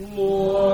Lord.